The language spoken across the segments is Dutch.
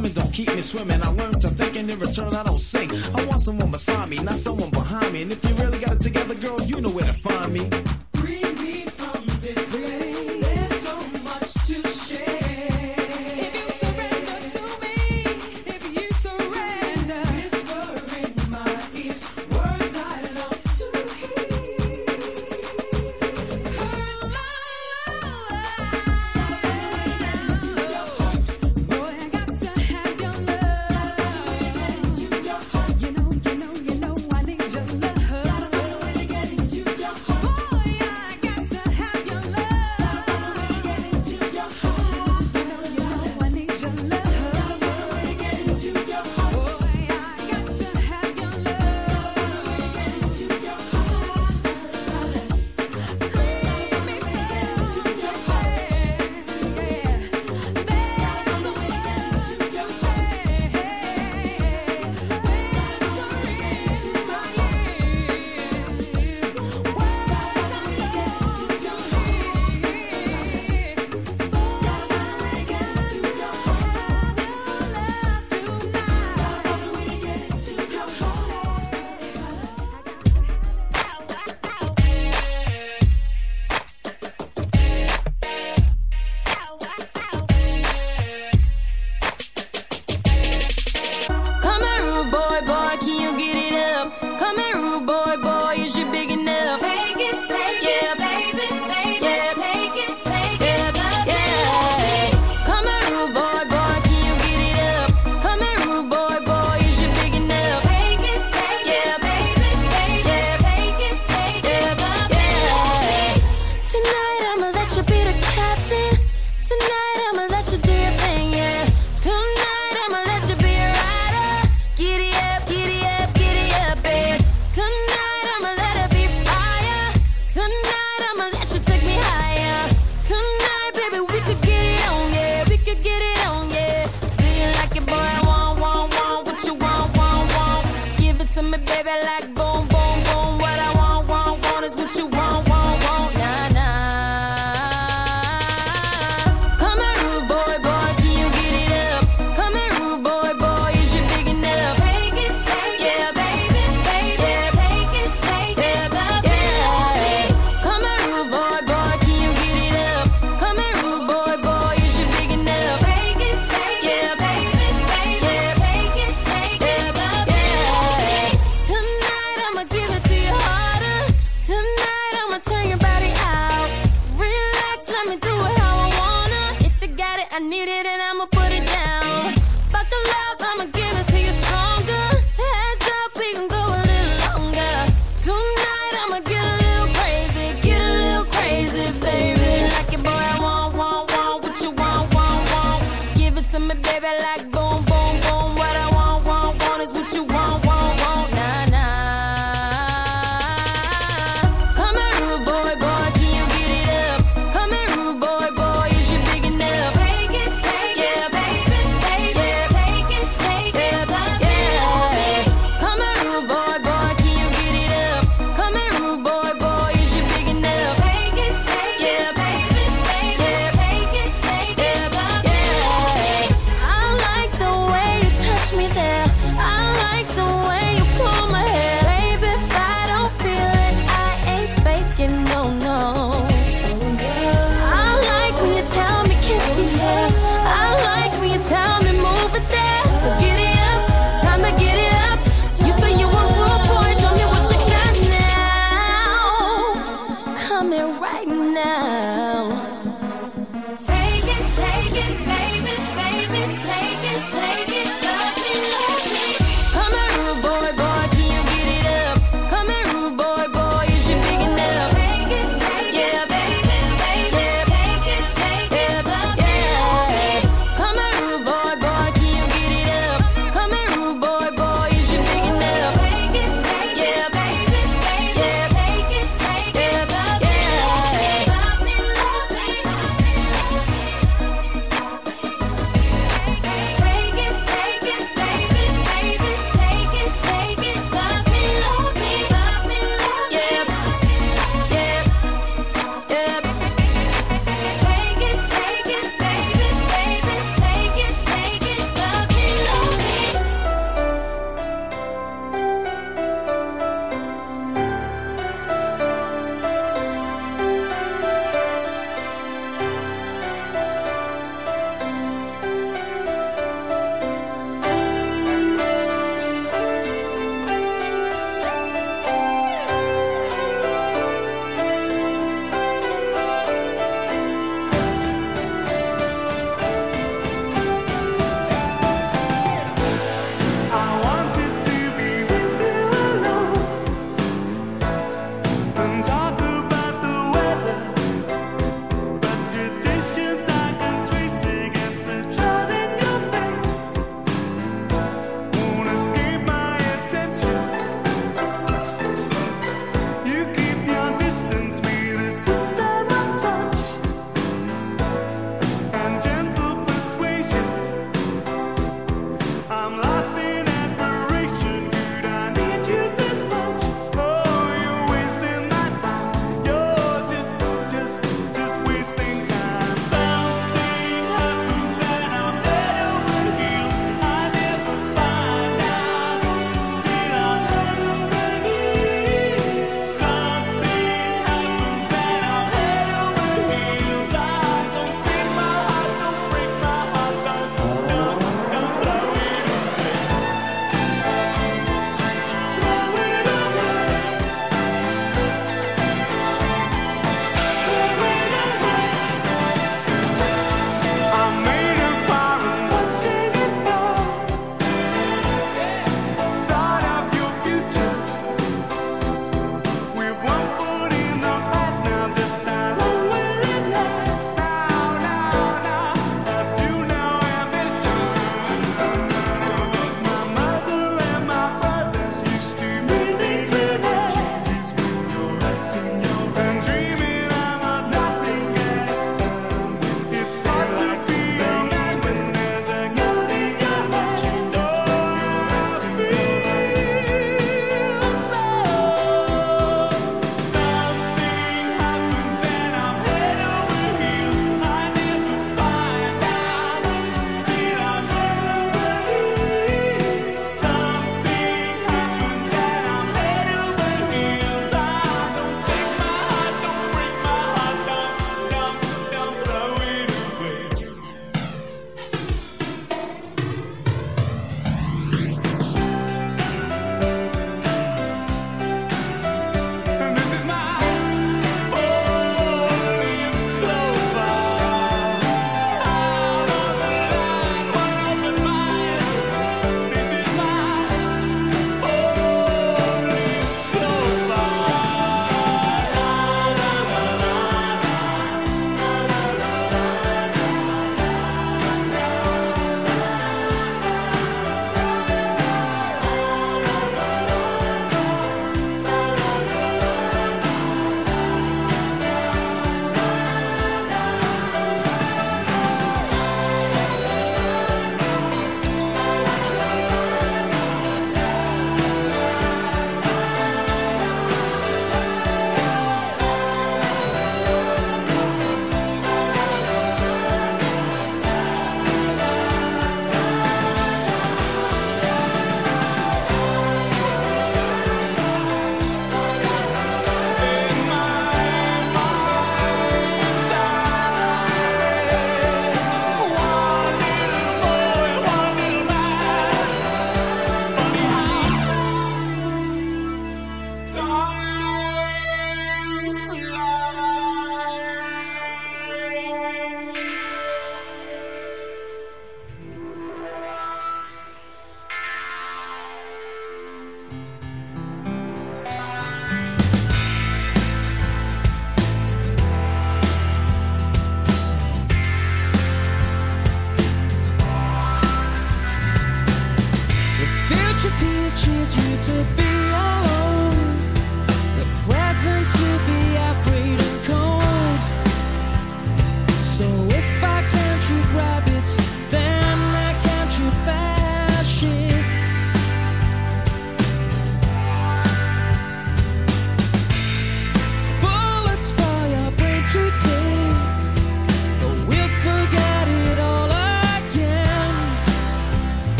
women don't keep me swimming. I learned to think, and in return, I don't sing. I want someone beside me, not someone behind me. And if you really got it together, girl, you know where to find me. Free me from this place.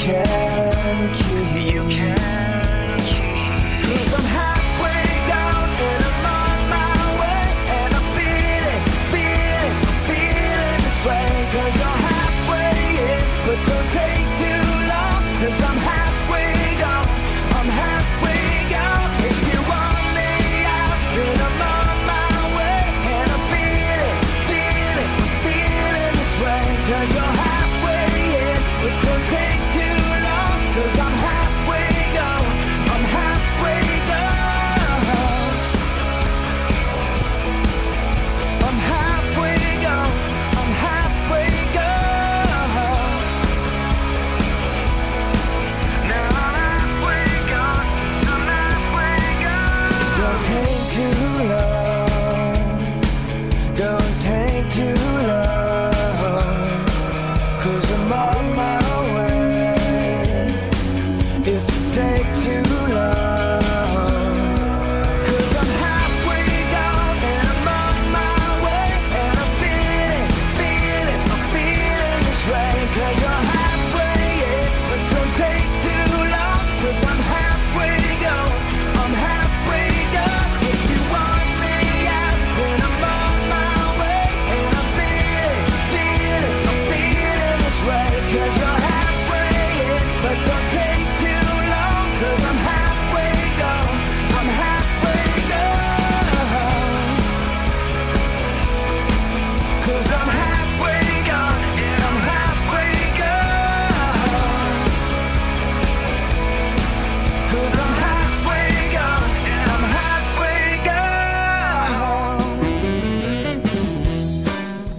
care.